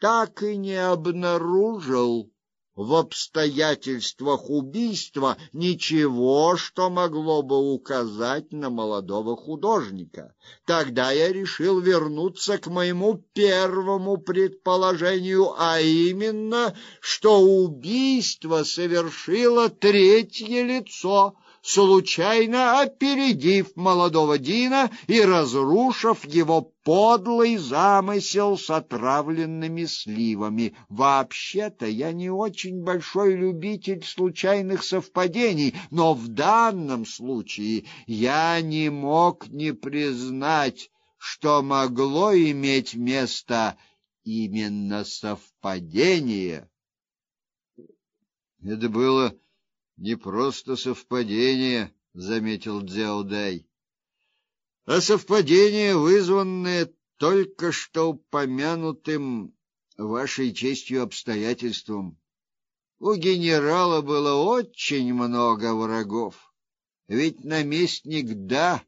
так и не обнаружил в обстоятельствах убийства ничего, что могло бы указать на молодого художника. Тогда я решил вернуться к моему первому предположению, а именно, что убийство совершило третье лицо случайно опередив молодого Дина и разрушив его подлый замысел с отравленными сливами. Вообще-то я не очень большой любитель случайных совпадений, но в данном случае я не мог не признать, что могло иметь место именно совпадение. Это было не просто совпадение, заметил Дзяодай, а совпадение, вызванное только что упомянутым вашей честью обстоятельством. У генерала было очень много врагов. Ведь наместник да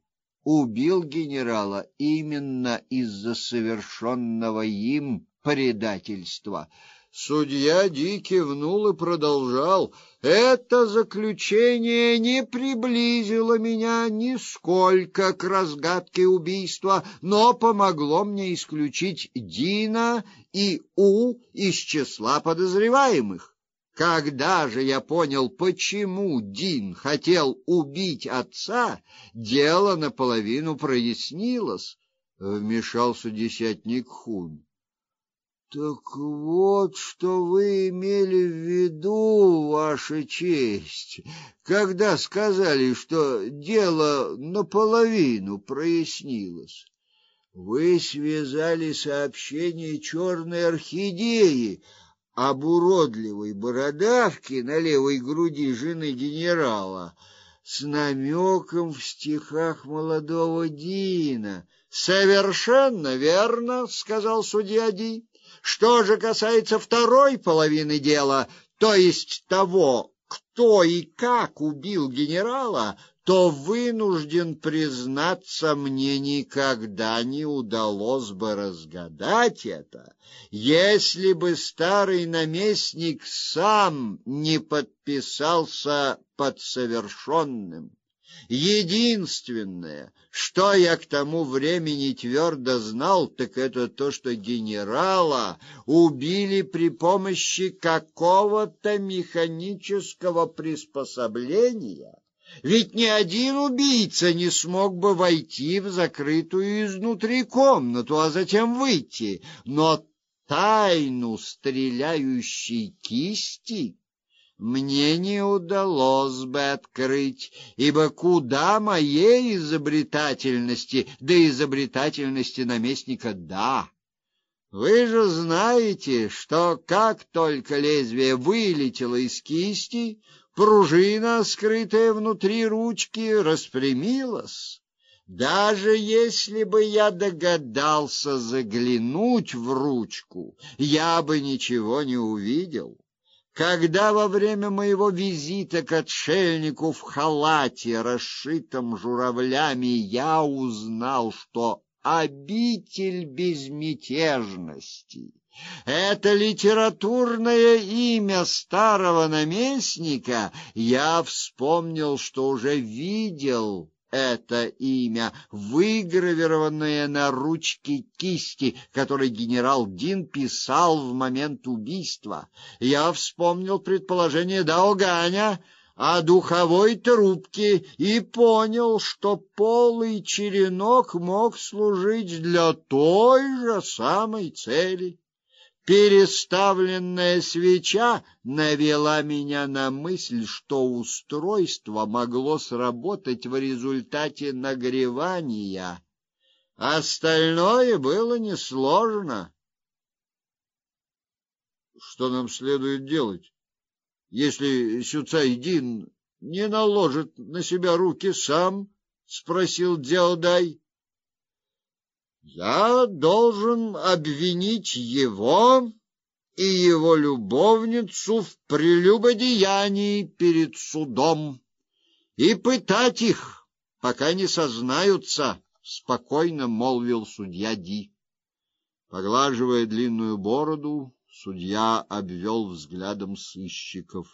убил генерала именно из-за совершенного им предательства. Судья Ди кивнул и продолжал: "Это заключение не приблизило меня нисколько к разгадке убийства, но помогло мне исключить Дина и У из числа подозреваемых. Когда же я понял, почему Дин хотел убить отца, дело наполовину прояснилось", вмешался десятник Хун. Так вот, что вы имели в виду, ваша честь, когда сказали, что дело наполовину прояснилось. Вы связали сообщение черной орхидеи об уродливой бородавке на левой груди жены генерала с намеком в стихах молодого Дина. Совершенно верно, сказал судья Ди. Что же касается второй половины дела, то есть того, кто и как убил генерала, то вынужден признаться, мне никогда не удалось бы разгадать это, если бы старый наместник сам не подписался под совершенным. Единственное, что я к тому времени твердо знал, так это то, что генерала убили при помощи какого-то механического приспособления. Ведь ни один убийца не смог бы войти в закрытую изнутри комнату, а затем выйти. Но тайну стреляющей кисти мне не удалось бы открыть, ибо куда моей изобретательности, да изобретательности наместника да. Вы же знаете, что как только лезвие вылетело из кисти, пружина, скрытая внутри ручки, распрямилась. Даже если бы я догадался заглянуть в ручку, я бы ничего не увидел. Когда во время моего визита к отшельнику в халате, расшитом журавлями, я узнал, что обитель безмятежности это литературное имя старого наместника, я вспомнил, что уже видел это имя, выгравированное на ручке кисти, которой генерал Дин писал в момент убийства. Я вспомнил предположение Даоганя о духовой трубке и понял, что полый черенок мог служить для той же самой цели. Переставленная свеча навела меня на мысль, что устройство могло сработать в результате нагревания. Остальное было несложно. Что нам следует делать, если Сюцайдин не наложит на себя руки сам? спросил Дзяодай. Я должен обвинить его и его любовницу в прелюбодеянии перед судом и пытать их, пока не сознаются, спокойно молвил судья Ди. Поглаживая длинную бороду, судья обвел взглядом сыщиков.